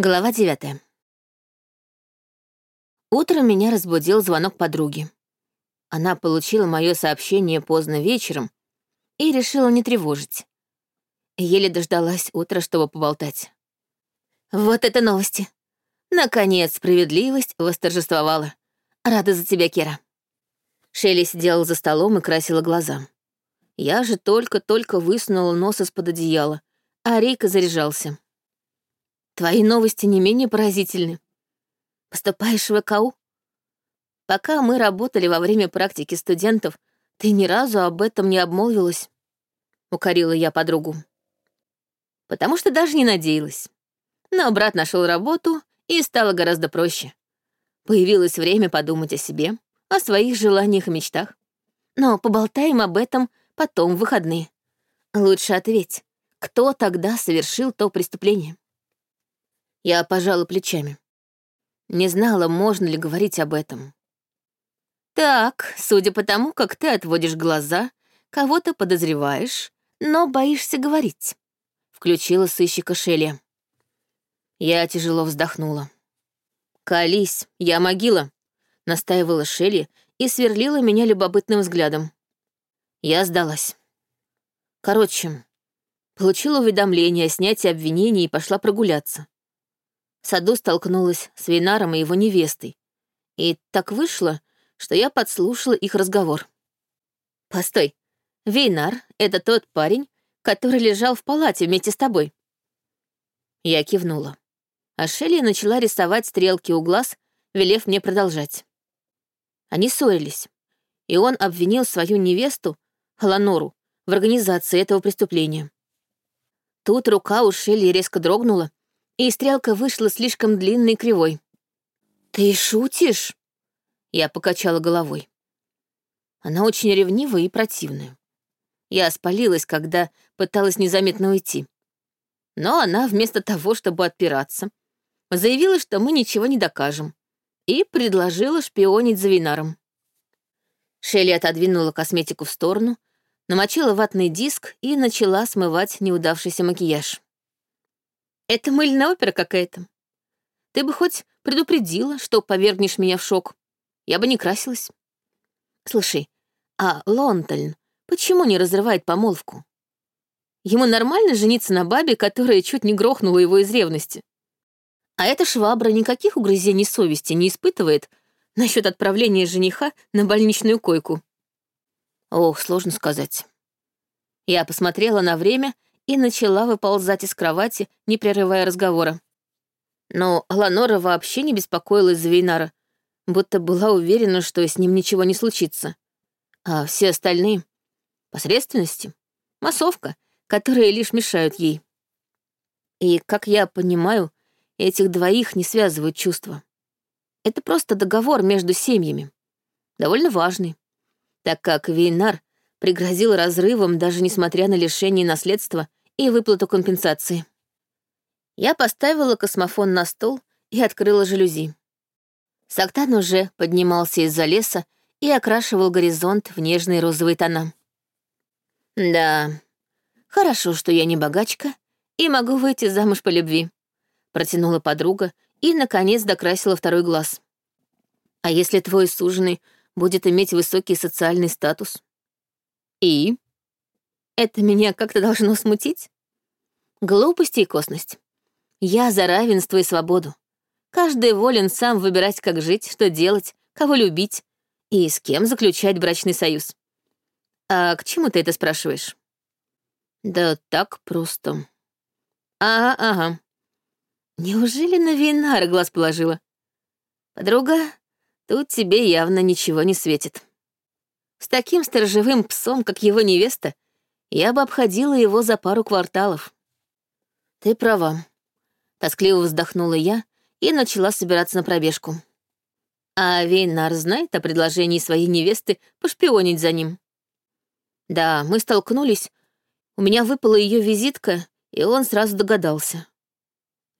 Глава девятая. Утром меня разбудил звонок подруги. Она получила мое сообщение поздно вечером и решила не тревожить. Еле дождалась утра, чтобы поболтать. Вот это новости. Наконец, справедливость восторжествовала. Рада за тебя, Кира. Шелли сидела за столом и красила глаза. Я же только-только высунула нос из-под одеяла, а Рейка заряжался. Твои новости не менее поразительны. Поступаешь в ВКУ? Пока мы работали во время практики студентов, ты ни разу об этом не обмолвилась. Укорила я подругу. Потому что даже не надеялась. Но брат нашел работу, и стало гораздо проще. Появилось время подумать о себе, о своих желаниях и мечтах. Но поболтаем об этом потом в выходные. Лучше ответь, кто тогда совершил то преступление? Я пожала плечами. Не знала, можно ли говорить об этом. Так, судя по тому, как ты отводишь глаза, кого-то подозреваешь, но боишься говорить. Включила сыщика Шелли. Я тяжело вздохнула. «Колись, я могила», — настаивала Шелли и сверлила меня любопытным взглядом. Я сдалась. Короче, получила уведомление о снятии обвинений и пошла прогуляться в саду столкнулась с Вейнаром и его невестой. И так вышло, что я подслушала их разговор. «Постой, Вейнар — это тот парень, который лежал в палате вместе с тобой?» Я кивнула. А Шелли начала рисовать стрелки у глаз, велев мне продолжать. Они ссорились, и он обвинил свою невесту, Халанору, в организации этого преступления. Тут рука у Шелли резко дрогнула, и стрелка вышла слишком длинной и кривой. «Ты шутишь?» Я покачала головой. Она очень ревнивая и противная. Я спалилась, когда пыталась незаметно уйти. Но она, вместо того, чтобы отпираться, заявила, что мы ничего не докажем, и предложила шпионить за Винаром. Шелли отодвинула косметику в сторону, намочила ватный диск и начала смывать неудавшийся макияж. Это мыльная опера какая-то. Ты бы хоть предупредила, что повергнешь меня в шок. Я бы не красилась. Слушай, а Лонтальн почему не разрывает помолвку? Ему нормально жениться на бабе, которая чуть не грохнула его из ревности. А эта швабра никаких угрызений совести не испытывает насчет отправления жениха на больничную койку. Ох, сложно сказать. Я посмотрела на время и начала выползать из кровати, не прерывая разговора. Но Ланора вообще не беспокоилась за Вейнара, будто была уверена, что с ним ничего не случится. А все остальные — посредственности, массовка, которые лишь мешают ей. И, как я понимаю, этих двоих не связывают чувства. Это просто договор между семьями, довольно важный, так как Вейнар пригрозил разрывом, даже несмотря на лишение наследства и выплату компенсации. Я поставила космофон на стол и открыла жалюзи. Сактан уже поднимался из-за леса и окрашивал горизонт в нежные розовые тона. «Да, хорошо, что я не богачка и могу выйти замуж по любви», протянула подруга и, наконец, докрасила второй глаз. «А если твой суженый будет иметь высокий социальный статус?» «И?» Это меня как-то должно смутить? Глупость и косность. Я за равенство и свободу. Каждый волен сам выбирать, как жить, что делать, кого любить и с кем заключать брачный союз. А к чему ты это спрашиваешь? Да так просто. А, ага. Неужели на Винара глаз положила? Подруга, тут тебе явно ничего не светит. С таким сторожевым псом, как его невеста, я бы обходила его за пару кварталов. Ты права. Тоскливо вздохнула я и начала собираться на пробежку. А Вейнар знает о предложении своей невесты пошпионить за ним. Да, мы столкнулись. У меня выпала ее визитка, и он сразу догадался.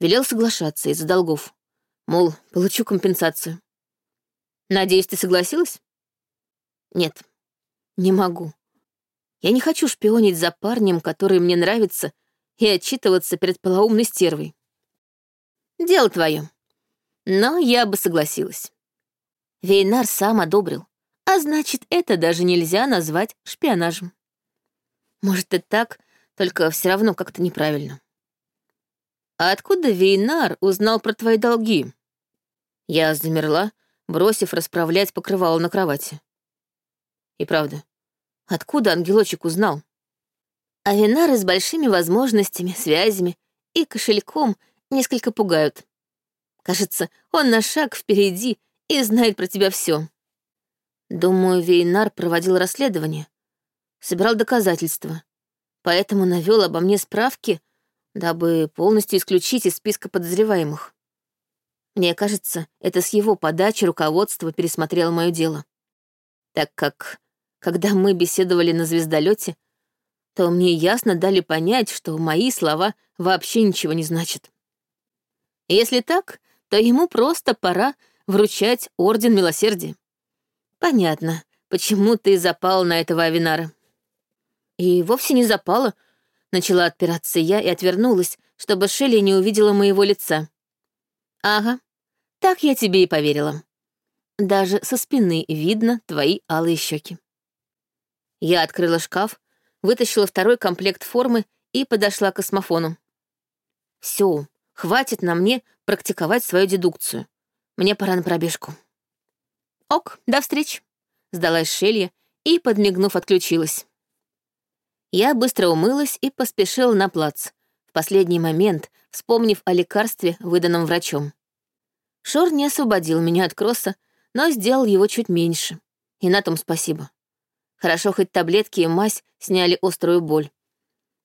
Велел соглашаться из-за долгов. Мол, получу компенсацию. Надеюсь, ты согласилась? Нет, не могу. Я не хочу шпионить за парнем, который мне нравится, и отчитываться перед полоумной стервой. Дело твое. Но я бы согласилась. Вейнар сам одобрил, а значит, это даже нельзя назвать шпионажем. Может, и так, только все равно как-то неправильно. А откуда Вейнар узнал про твои долги? Я замерла, бросив расправлять покрывало на кровати. И правда, откуда ангелочек узнал? А Винары с большими возможностями, связями и кошельком несколько пугают. Кажется, он на шаг впереди и знает про тебя все. Думаю, Вейнар проводил расследование, собирал доказательства, поэтому навел обо мне справки, дабы полностью исключить из списка подозреваемых. Мне кажется, это с его подачи руководство пересмотрело мое дело. Так как, когда мы беседовали на звездолете, то мне ясно дали понять, что мои слова вообще ничего не значат. Если так, то ему просто пора вручать Орден Милосердия. Понятно, почему ты запал на этого Авинара. И вовсе не запала. Начала отпираться я и отвернулась, чтобы Шелли не увидела моего лица. Ага, так я тебе и поверила. Даже со спины видно твои алые щеки. Я открыла шкаф, вытащила второй комплект формы и подошла к космофону. Все, хватит на мне практиковать свою дедукцию. Мне пора на пробежку. Ок, до встречи. Сдалась Шелья и, подмигнув, отключилась. Я быстро умылась и поспешила на плац, в последний момент вспомнив о лекарстве, выданном врачом. Шор не освободил меня от кросса, но сделал его чуть меньше. И на том спасибо. Хорошо, хоть таблетки и мазь сняли острую боль.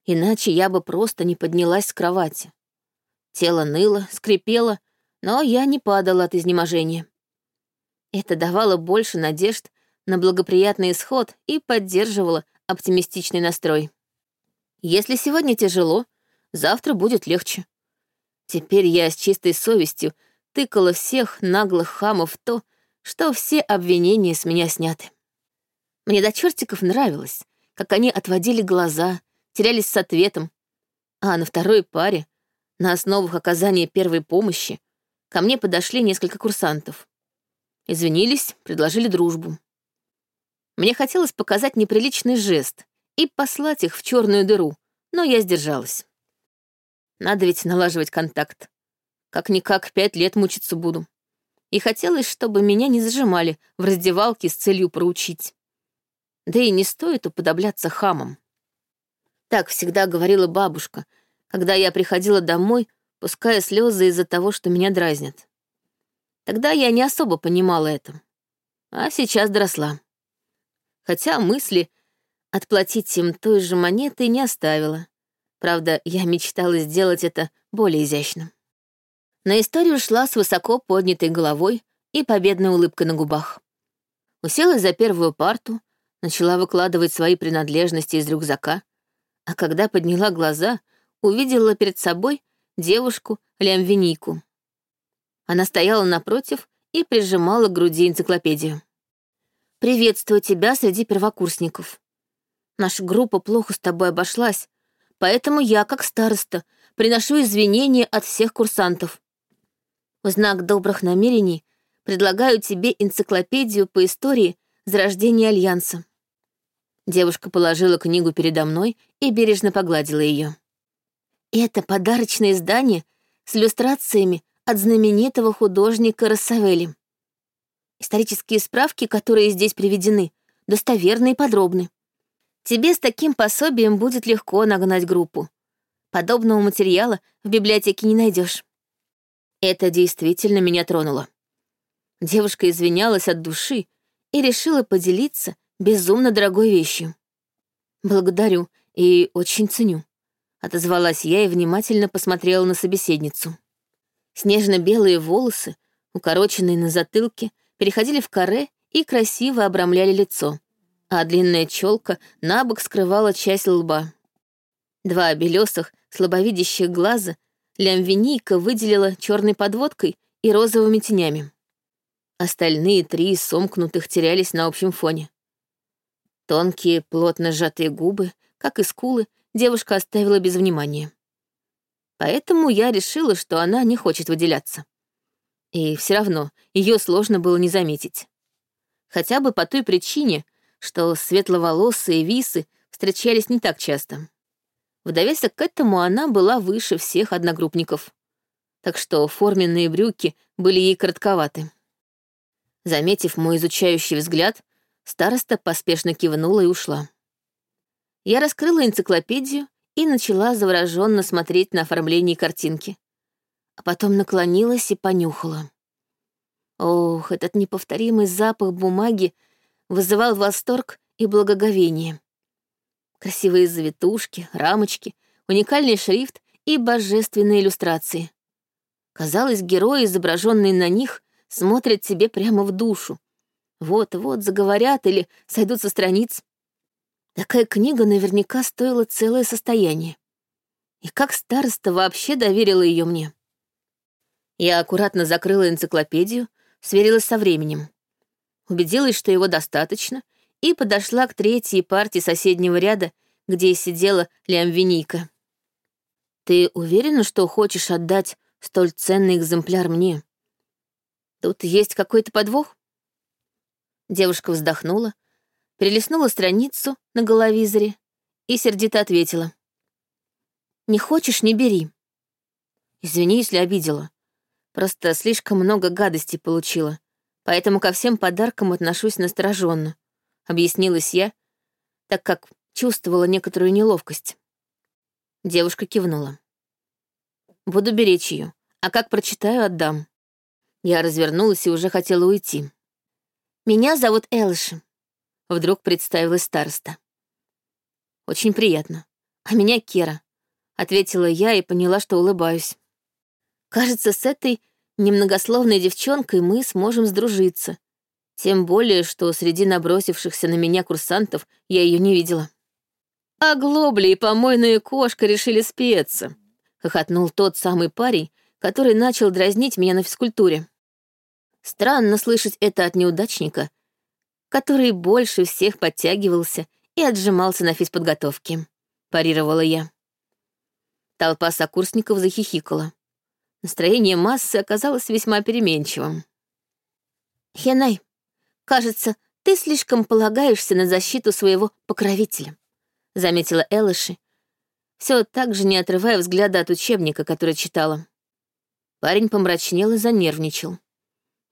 Иначе я бы просто не поднялась с кровати. Тело ныло, скрипело, но я не падала от изнеможения. Это давало больше надежд на благоприятный исход и поддерживало оптимистичный настрой. Если сегодня тяжело, завтра будет легче. Теперь я с чистой совестью тыкала всех наглых хамов в то, что все обвинения с меня сняты. Мне до чертиков нравилось, как они отводили глаза, терялись с ответом, а на второй паре, на основах оказания первой помощи, ко мне подошли несколько курсантов. Извинились, предложили дружбу. Мне хотелось показать неприличный жест и послать их в черную дыру, но я сдержалась. Надо ведь налаживать контакт. Как-никак пять лет мучиться буду. И хотелось, чтобы меня не зажимали в раздевалке с целью проучить. Да и не стоит уподобляться хамам. Так всегда говорила бабушка, когда я приходила домой, пуская слезы из-за того, что меня дразнят. Тогда я не особо понимала это. А сейчас доросла. Хотя мысли отплатить им той же монетой не оставила. Правда, я мечтала сделать это более изящно. На историю шла с высоко поднятой головой и победной улыбкой на губах. Уселась за первую парту, начала выкладывать свои принадлежности из рюкзака, а когда подняла глаза, увидела перед собой девушку Лямвинику. Она стояла напротив и прижимала к груди энциклопедию. «Приветствую тебя среди первокурсников. Наша группа плохо с тобой обошлась, поэтому я, как староста, приношу извинения от всех курсантов. В знак добрых намерений предлагаю тебе энциклопедию по истории зарождения Альянса. Девушка положила книгу передо мной и бережно погладила ее. Это подарочное издание с иллюстрациями от знаменитого художника Рассавели. Исторические справки, которые здесь приведены, достоверны и подробны. Тебе с таким пособием будет легко нагнать группу. Подобного материала в библиотеке не найдешь. Это действительно меня тронуло. Девушка извинялась от души и решила поделиться безумно дорогой вещью. «Благодарю и очень ценю», — отозвалась я и внимательно посмотрела на собеседницу. Снежно-белые волосы, укороченные на затылке, переходили в каре и красиво обрамляли лицо, а длинная челка на бок скрывала часть лба. Два белесых, слабовидящих глаза Лямвинийка выделила черной подводкой и розовыми тенями. Остальные три сомкнутых терялись на общем фоне. Тонкие, плотно сжатые губы, как и скулы, девушка оставила без внимания. Поэтому я решила, что она не хочет выделяться. И все равно ее сложно было не заметить. Хотя бы по той причине, что светловолосые висы встречались не так часто. В довесок к этому она была выше всех одногруппников. Так что форменные брюки были ей коротковаты. Заметив мой изучающий взгляд, староста поспешно кивнула и ушла. Я раскрыла энциклопедию и начала завороженно смотреть на оформление картинки. А потом наклонилась и понюхала. Ох, этот неповторимый запах бумаги вызывал восторг и благоговение. Красивые завитушки, рамочки, уникальный шрифт и божественные иллюстрации. Казалось, герои, изображенные на них, смотрят тебе прямо в душу. Вот-вот заговорят или сойдут со страниц. Такая книга наверняка стоила целое состояние. И как староста вообще доверила ее мне? Я аккуратно закрыла энциклопедию, сверилась со временем. Убедилась, что его достаточно, и подошла к третьей партии соседнего ряда, где сидела Лямвинийка. «Ты уверена, что хочешь отдать столь ценный экземпляр мне? Тут есть какой-то подвох?» Девушка вздохнула, перелистнула страницу на головизоре и сердито ответила. «Не хочешь — не бери. Извини, если обидела. Просто слишком много гадостей получила, поэтому ко всем подаркам отношусь настороженно», — объяснилась я, так как чувствовала некоторую неловкость. Девушка кивнула. «Буду беречь ее, а как прочитаю, отдам». Я развернулась и уже хотела уйти. «Меня зовут Элши», Вдруг представилась староста. «Очень приятно. А меня Кера», — ответила я и поняла, что улыбаюсь. «Кажется, с этой немногословной девчонкой мы сможем сдружиться. Тем более, что среди набросившихся на меня курсантов я ее не видела». «А глобли и помойная кошка решили спеться», — хохотнул тот самый парень, который начал дразнить меня на физкультуре. Странно слышать это от неудачника, который больше всех подтягивался и отжимался на физподготовке. Парировала я. Толпа сокурсников захихикала. Настроение массы оказалось весьма переменчивым. «Хенай, кажется, ты слишком полагаешься на защиту своего покровителя», — заметила Элыши, все так же не отрывая взгляда от учебника, который читала. Парень помрачнел и занервничал.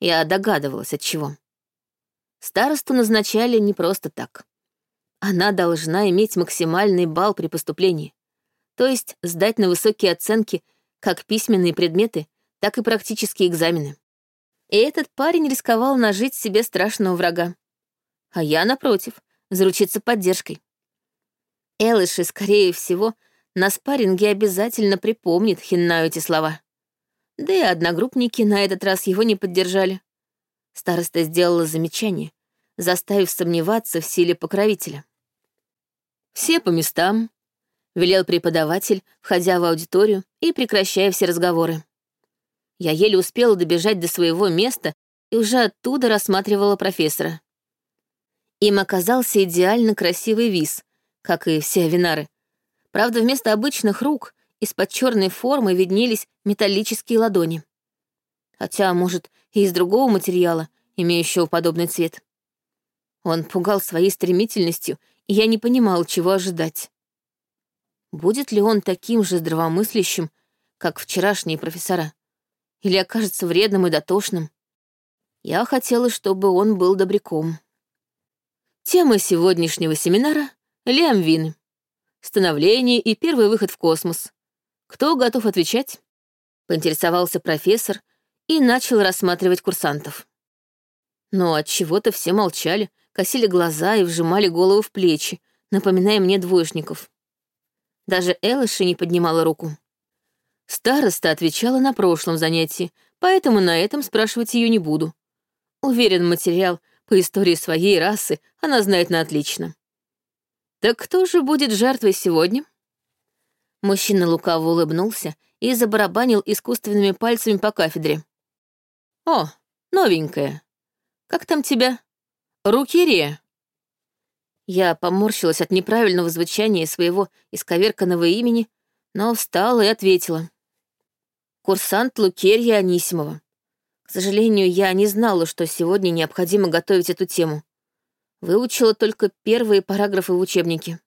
Я догадывалась, от чего. Старосту назначали не просто так. Она должна иметь максимальный балл при поступлении, то есть сдать на высокие оценки как письменные предметы, так и практические экзамены. И этот парень рисковал нажить себе страшного врага. А я, напротив, заручиться поддержкой. Элыши, скорее всего, на спарринге обязательно припомнит Хиннаю эти слова. Да и одногруппники на этот раз его не поддержали. Староста сделала замечание, заставив сомневаться в силе покровителя. «Все по местам», — велел преподаватель, входя в аудиторию и прекращая все разговоры. Я еле успела добежать до своего места и уже оттуда рассматривала профессора. Им оказался идеально красивый виз, как и все авинары. Правда, вместо обычных рук из-под черной формы виднелись металлические ладони. Хотя, может, и из другого материала, имеющего подобный цвет. Он пугал своей стремительностью, и я не понимал, чего ожидать. Будет ли он таким же здравомыслящим, как вчерашние профессора? Или окажется вредным и дотошным? Я хотела, чтобы он был добряком. Тема сегодняшнего семинара — Лиамвин. Становление и первый выход в космос. Кто готов отвечать? Поинтересовался профессор, и начал рассматривать курсантов. Но от чего-то все молчали, косили глаза и вжимали голову в плечи, напоминая мне двоечников. Даже Элыши не поднимала руку. Староста отвечала на прошлом занятии, поэтому на этом спрашивать ее не буду. Уверен, материал по истории своей расы она знает на отлично. Так кто же будет жертвой сегодня? Мужчина лукаво улыбнулся и забарабанил искусственными пальцами по кафедре. «О, новенькая. Как там тебя? Рукирия?» Я поморщилась от неправильного звучания своего исковерканного имени, но встала и ответила. Курсант Лукерья Анисимова. К сожалению, я не знала, что сегодня необходимо готовить эту тему. Выучила только первые параграфы в учебнике.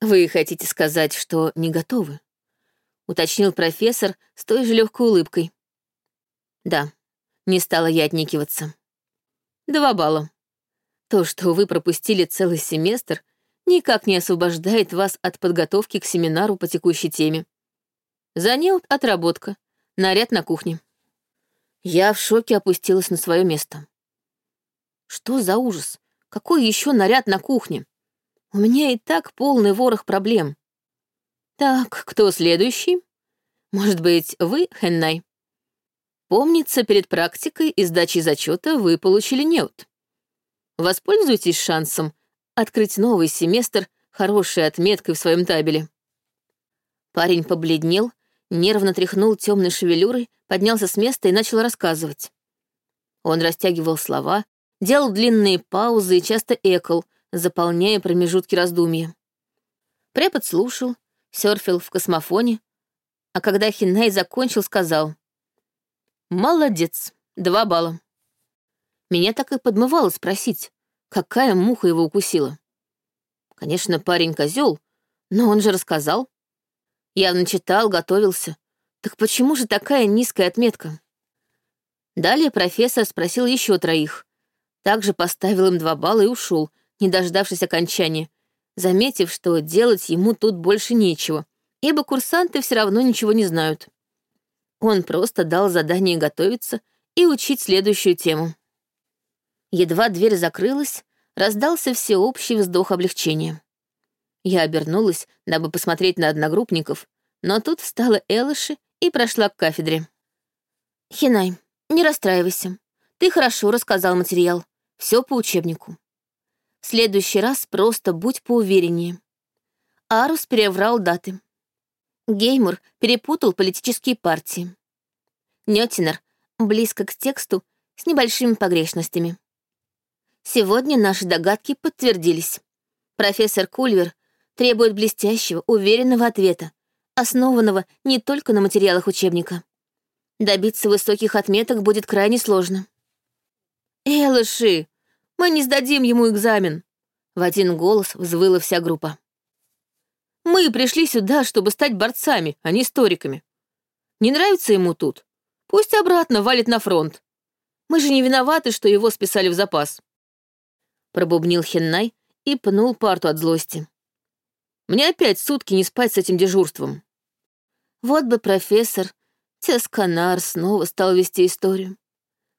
«Вы хотите сказать, что не готовы?» — уточнил профессор с той же легкой улыбкой. «Да, не стала я отникиваться. Два балла. То, что вы пропустили целый семестр, никак не освобождает вас от подготовки к семинару по текущей теме. За неуд отработка, наряд на кухне. Я в шоке опустилась на свое место. Что за ужас? Какой еще наряд на кухне? У меня и так полный ворох проблем. Так, кто следующий? Может быть, вы, Хеннай? Помнится, перед практикой и сдачей зачета вы получили неуд. Воспользуйтесь шансом открыть новый семестр хорошей отметкой в своем табеле. Парень побледнел, нервно тряхнул темной шевелюрой, поднялся с места и начал рассказывать. Он растягивал слова, делал длинные паузы и часто экал, заполняя промежутки раздумья. Препод слушал, серфил в космофоне, а когда Хинай закончил, сказал «Молодец, два балла». Меня так и подмывало спросить, какая муха его укусила. Конечно, парень козел, но он же рассказал. Явно читал, готовился. Так почему же такая низкая отметка? Далее профессор спросил еще троих. Также поставил им два балла и ушел, не дождавшись окончания, заметив, что делать ему тут больше нечего, ибо курсанты все равно ничего не знают. Он просто дал задание готовиться и учить следующую тему. Едва дверь закрылась, раздался всеобщий вздох облегчения. Я обернулась, дабы посмотреть на одногруппников, но тут встала Элыши и прошла к кафедре. «Хинай, не расстраивайся. Ты хорошо рассказал материал. Все по учебнику. В следующий раз просто будь поувереннее». Арус переврал даты. Геймур перепутал политические партии. Нётинер близко к тексту с небольшими погрешностями. Сегодня наши догадки подтвердились. Профессор Кульвер требует блестящего, уверенного ответа, основанного не только на материалах учебника. Добиться высоких отметок будет крайне сложно. «Элыши, мы не сдадим ему экзамен!» В один голос взвыла вся группа. «Мы пришли сюда, чтобы стать борцами, а не историками. Не нравится ему тут? Пусть обратно валит на фронт. Мы же не виноваты, что его списали в запас пробубнил Хеннай и пнул парту от злости. Мне опять сутки не спать с этим дежурством. Вот бы профессор Тесканар снова стал вести историю.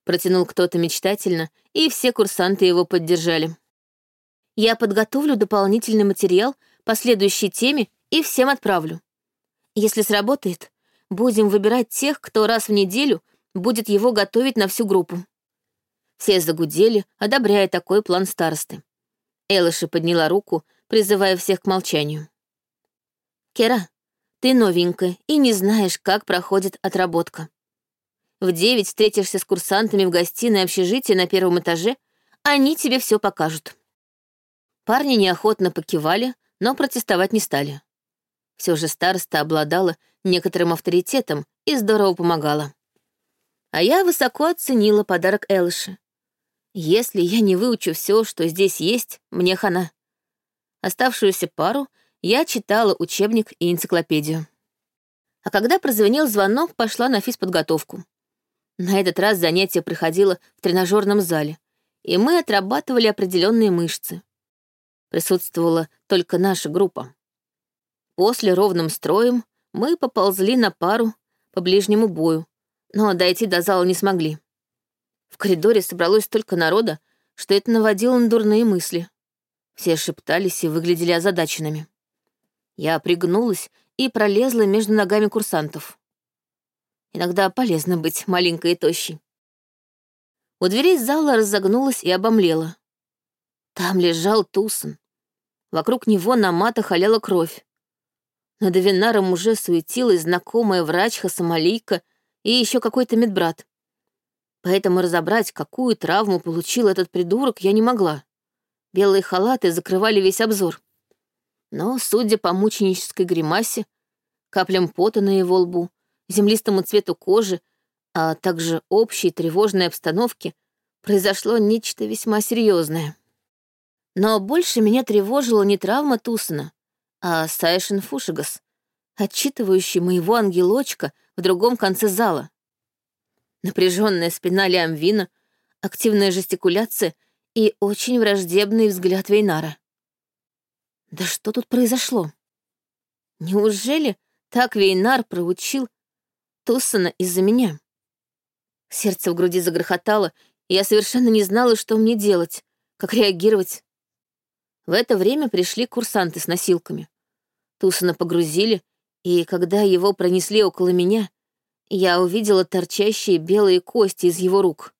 Протянул кто-то мечтательно, и все курсанты его поддержали. Я подготовлю дополнительный материал по следующей теме и всем отправлю. Если сработает, будем выбирать тех, кто раз в неделю будет его готовить на всю группу. Все загудели, одобряя такой план старосты. Элыши подняла руку, призывая всех к молчанию. «Кера, ты новенькая и не знаешь, как проходит отработка. В девять встретишься с курсантами в гостиной общежития на первом этаже, они тебе все покажут». Парни неохотно покивали, но протестовать не стали. Все же староста обладала некоторым авторитетом и здорово помогала. А я высоко оценила подарок Элыши. Если я не выучу все, что здесь есть, мне хана. Оставшуюся пару я читала учебник и энциклопедию. А когда прозвенел звонок, пошла на физподготовку. На этот раз занятие проходило в тренажерном зале, и мы отрабатывали определенные мышцы. Присутствовала только наша группа. После ровным строем мы поползли на пару по ближнему бою, но дойти до зала не смогли. В коридоре собралось столько народа, что это наводило на дурные мысли. Все шептались и выглядели озадаченными. Я пригнулась и пролезла между ногами курсантов. Иногда полезно быть маленькой и тощей. У дверей зала разогнулась и обомлела. Там лежал Тусон. Вокруг него на матах халяла кровь. Над Авинаром уже суетилась знакомая врачха Сомалийка и еще какой-то медбрат. Поэтому разобрать, какую травму получил этот придурок, я не могла. Белые халаты закрывали весь обзор. Но, судя по мученической гримасе, каплям пота на его лбу, землистому цвету кожи, а также общей тревожной обстановке, произошло нечто весьма серьезное. Но больше меня тревожила не травма Тусана, а Сайшин Фушигас, отчитывающий моего ангелочка в другом конце зала. Напряженная спина Лиамвина, активная жестикуляция и очень враждебный взгляд Вейнара. Да что тут произошло? Неужели так Вейнар проучил Туссона из-за меня? Сердце в груди загрохотало, и я совершенно не знала, что мне делать, как реагировать. В это время пришли курсанты с носилками. Тусона погрузили, и когда его пронесли около меня, я увидела торчащие белые кости из его рук.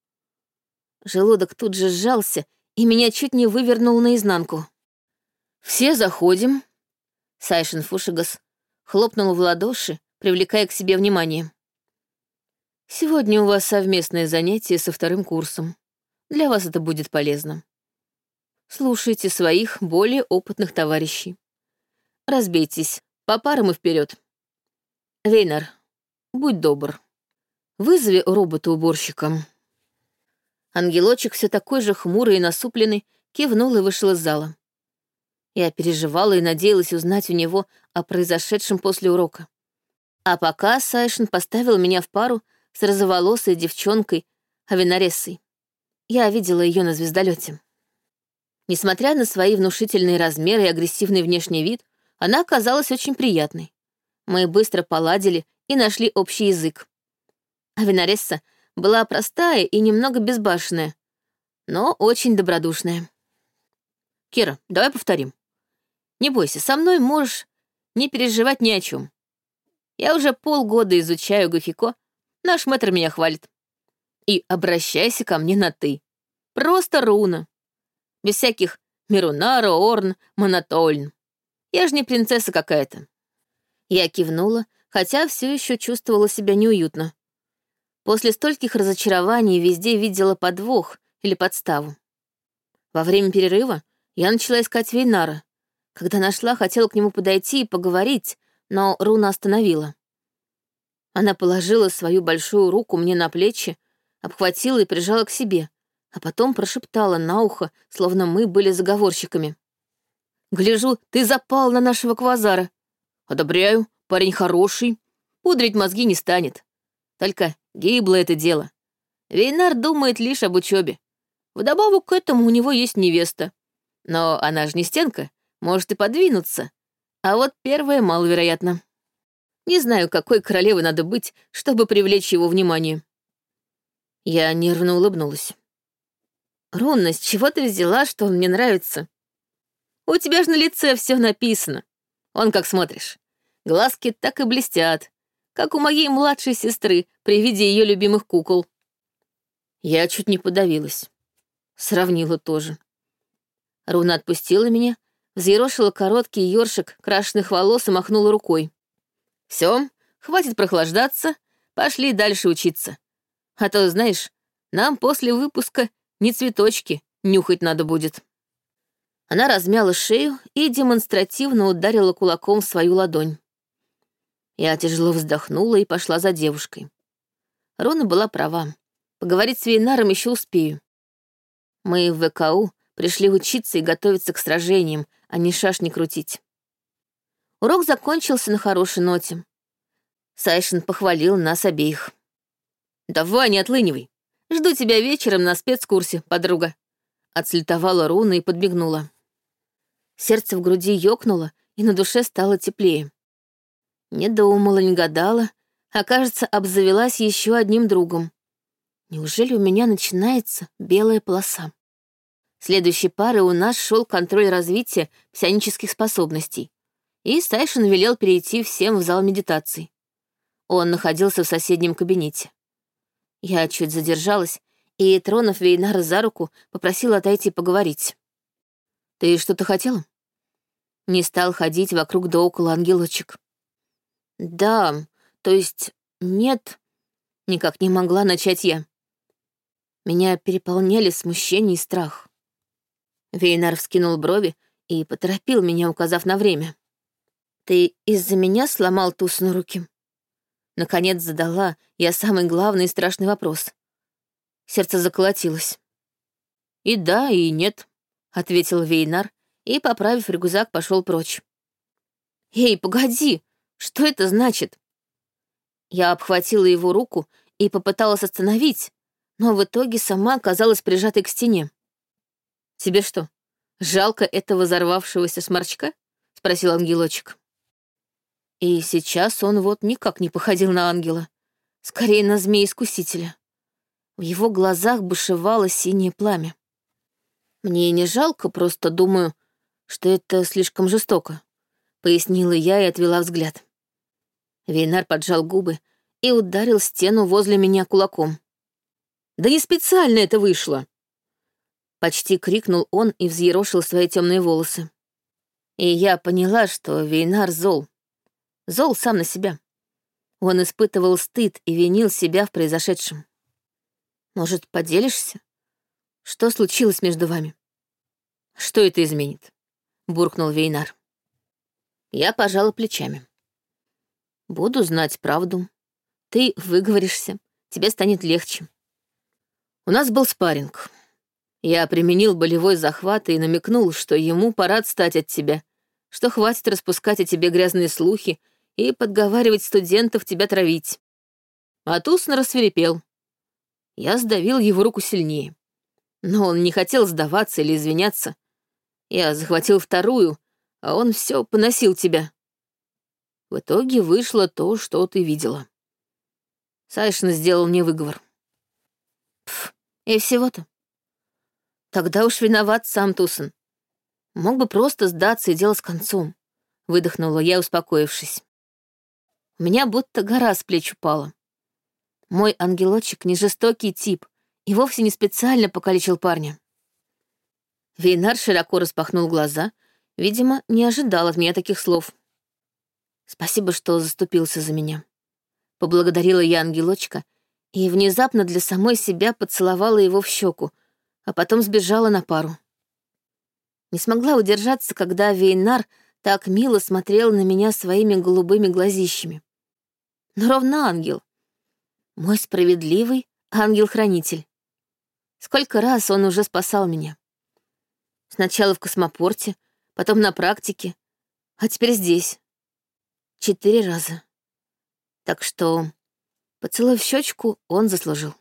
Желудок тут же сжался, и меня чуть не вывернул наизнанку. «Все заходим», — Сайшин Фушигас хлопнул в ладоши, привлекая к себе внимание. «Сегодня у вас совместное занятие со вторым курсом. Для вас это будет полезно. Слушайте своих более опытных товарищей. Разбейтесь, по парам и вперед. Вейнар, будь добр. Вызови робота-уборщика». Ангелочек все такой же хмурый и насупленный кивнул и вышел из зала. Я переживала и надеялась узнать у него о произошедшем после урока. А пока Сайшин поставил меня в пару с розоволосой девчонкой Авинарессой. Я видела ее на звездолете. Несмотря на свои внушительные размеры и агрессивный внешний вид, она оказалась очень приятной. Мы быстро поладили и нашли общий язык. Авинаресса была простая и немного безбашенная, но очень добродушная. «Кира, давай повторим. Не бойся, со мной можешь не переживать ни о чем. Я уже полгода изучаю Гуфико, наш мэтр меня хвалит. И обращайся ко мне на «ты». Просто руна. Без всяких Мирунара, Орн, Монотольн. Я же не принцесса какая-то. Я кивнула, хотя все еще чувствовала себя неуютно. После стольких разочарований везде видела подвох или подставу. Во время перерыва я начала искать Вейнара. Когда нашла, хотела к нему подойти и поговорить, но Руна остановила. Она положила свою большую руку мне на плечи, обхватила и прижала к себе, а потом прошептала на ухо, словно мы были заговорщиками. «Гляжу, ты запал на нашего квазара. Одобряю, парень хороший, пудрить мозги не станет. Только гибло это дело. Вейнар думает лишь об учебе. Вдобавок к этому у него есть невеста. Но она же не стенка, может и подвинуться. А вот первое маловероятно. Не знаю, какой королевой надо быть, чтобы привлечь его внимание. Я нервно улыбнулась. «Рунна, с чего ты взяла, что он мне нравится? У тебя же на лице все написано. Он как смотришь. Глазки так и блестят, как у моей младшей сестры при виде ее любимых кукол. Я чуть не подавилась. Сравнила тоже. Руна отпустила меня, взъерошила короткий ёршик крашеных волос и махнула рукой. Все, хватит прохлаждаться, пошли дальше учиться. А то, знаешь, нам после выпуска не цветочки нюхать надо будет. Она размяла шею и демонстративно ударила кулаком в свою ладонь. Я тяжело вздохнула и пошла за девушкой. Рона была права. Поговорить с Вейнаром еще успею. Мы в ВКУ пришли учиться и готовиться к сражениям, а не шашни крутить. Урок закончился на хорошей ноте. Сайшин похвалил нас обеих. «Давай, не отлынивай. Жду тебя вечером на спецкурсе, подруга». Отслетовала руна и подбегнула. Сердце в груди ёкнуло, и на душе стало теплее. Не думала, не гадала, а, кажется, обзавелась еще одним другом. Неужели у меня начинается белая полоса? Следующей парой у нас шел контроль развития псионических способностей, и Сайшин велел перейти всем в зал медитации. Он находился в соседнем кабинете. Я чуть задержалась, и, тронув Вейнара за руку, попросила отойти поговорить. «Ты что-то хотела?» Не стал ходить вокруг да около ангелочек. «Да, то есть нет», — никак не могла начать я. Меня переполняли смущение и страх. Вейнар вскинул брови и поторопил меня, указав на время. «Ты из-за меня сломал туз на руки?» Наконец задала я самый главный и страшный вопрос. Сердце заколотилось. «И да, и нет», — ответил Вейнар и, поправив рюкзак, пошел прочь. «Эй, погоди! Что это значит?» Я обхватила его руку и попыталась остановить, но в итоге сама оказалась прижатой к стене. «Тебе что, жалко этого взорвавшегося сморчка?» — спросил ангелочек. И сейчас он вот никак не походил на ангела, скорее на змея-искусителя. В его глазах бушевало синее пламя. Мне не жалко, просто думаю, что это слишком жестоко, пояснила я и отвела взгляд. Вейнар поджал губы и ударил стену возле меня кулаком. «Да не специально это вышло!» Почти крикнул он и взъерошил свои темные волосы. И я поняла, что Вейнар зол. Зол сам на себя. Он испытывал стыд и винил себя в произошедшем. «Может, поделишься? Что случилось между вами?» «Что это изменит?» — буркнул Вейнар. Я пожала плечами. Буду знать правду. Ты выговоришься, тебе станет легче. У нас был спарринг. Я применил болевой захват и намекнул, что ему пора отстать от тебя, что хватит распускать о тебе грязные слухи и подговаривать студентов тебя травить. А Тусон рассверепел. Я сдавил его руку сильнее. Но он не хотел сдаваться или извиняться. Я захватил вторую, а он все поносил тебя. В итоге вышло то, что ты видела. Сайшин сделал мне выговор. Пф, и всего-то. Тогда уж виноват сам Тусон. Мог бы просто сдаться и дело с концом. Выдохнула я, успокоившись. У меня будто гора с плеч упала. Мой ангелочек не жестокий тип и вовсе не специально покалечил парня. Вейнар широко распахнул глаза, видимо, не ожидал от меня таких слов. Спасибо, что заступился за меня. Поблагодарила я ангелочка и внезапно для самой себя поцеловала его в щеку, а потом сбежала на пару. Не смогла удержаться, когда Вейнар так мило смотрел на меня своими голубыми глазищами. Но ровно ангел. Мой справедливый ангел-хранитель. Сколько раз он уже спасал меня. Сначала в космопорте, потом на практике, а теперь здесь. Четыре раза. Так что поцелуй в щечку он заслужил.